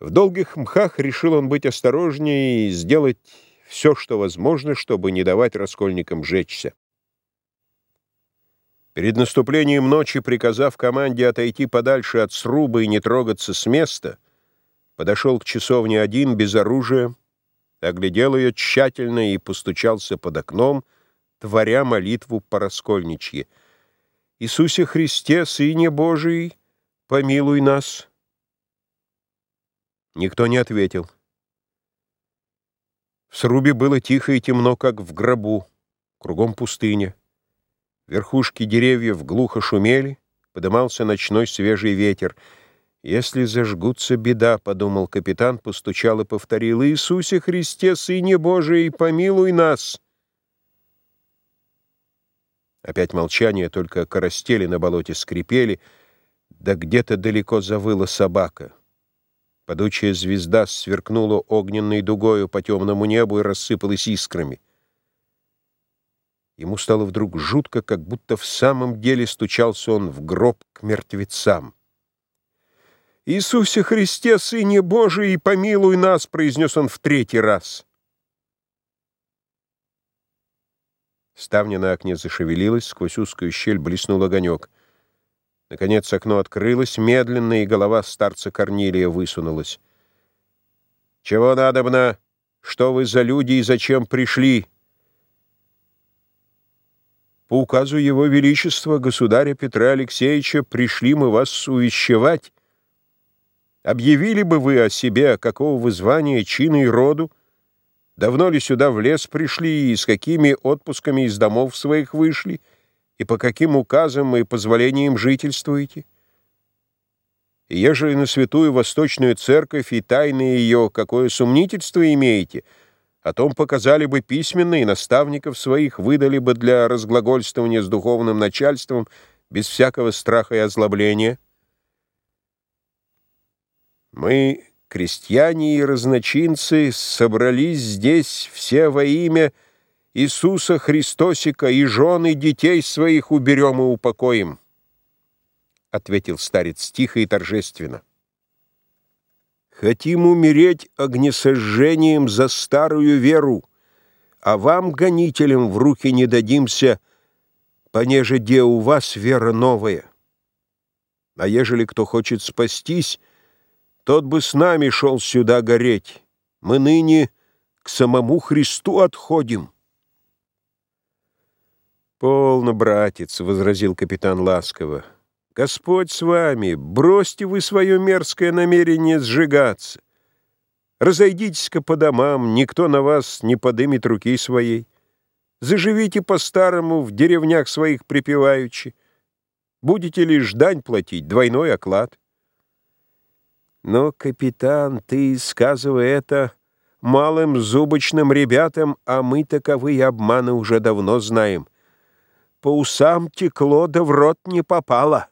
В долгих мхах решил он быть осторожнее и сделать все, что возможно, чтобы не давать раскольникам жечься. Перед наступлением ночи, приказав команде отойти подальше от сруба и не трогаться с места, подошел к часовне один без оружия, оглядел ее тщательно и постучался под окном, творя молитву по раскольничье. «Иисусе Христе, Сыне Божий, помилуй нас!» Никто не ответил. В срубе было тихо и темно, как в гробу, кругом пустыня. Верхушки деревьев глухо шумели, подымался ночной свежий ветер. «Если зажгутся беда», — подумал капитан, постучал и повторил, «Иисусе Христе, Сыне Божий, помилуй нас!» Опять молчание, только коростели на болоте скрипели, да где-то далеко завыла собака. Падучая звезда сверкнула огненной дугою по темному небу и рассыпалась искрами. Ему стало вдруг жутко, как будто в самом деле стучался он в гроб к мертвецам. «Иисусе Христе, Сыне Божий, помилуй нас!» — произнес он в третий раз. Ставня на окне зашевелилась, сквозь узкую щель блеснул огонек — Наконец окно открылось медленно, и голова старца Корнилия высунулась. «Чего надобно? Что вы за люди и зачем пришли?» «По указу Его Величества, государя Петра Алексеевича, пришли мы вас увещевать. Объявили бы вы о себе, какого вы звания, чина и роду? Давно ли сюда в лес пришли и с какими отпусками из домов своих вышли?» И по каким указам и позволениям жительствуете? Ежели на святую Восточную Церковь и тайны ее какое сомнительство имеете, о том показали бы письменно и наставников своих выдали бы для разглагольствования с духовным начальством без всякого страха и озлобления. Мы, крестьяне и разночинцы, собрались здесь все во имя Иисуса Христосика и жены детей своих уберем и упокоим, — ответил старец тихо и торжественно. Хотим умереть огнесожжением за старую веру, а вам, гонителям, в руки не дадимся, понеже где у вас вера новая. А ежели кто хочет спастись, тот бы с нами шел сюда гореть. Мы ныне к самому Христу отходим». «Полно, братец», — возразил капитан ласково. «Господь с вами, бросьте вы свое мерзкое намерение сжигаться. Разойдитесь-ка по домам, никто на вас не подымет руки своей. Заживите по-старому в деревнях своих припеваючи. Будете ли ждань платить, двойной оклад?» «Но, капитан, ты, сказывай это малым зубочным ребятам, а мы таковые обманы уже давно знаем» по усам текло, да в рот не попало.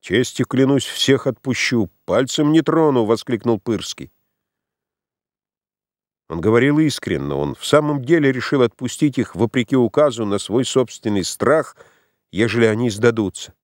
«Честью клянусь, всех отпущу, пальцем не трону!» — воскликнул Пырский. Он говорил искренно, он в самом деле решил отпустить их, вопреки указу, на свой собственный страх, ежели они сдадутся.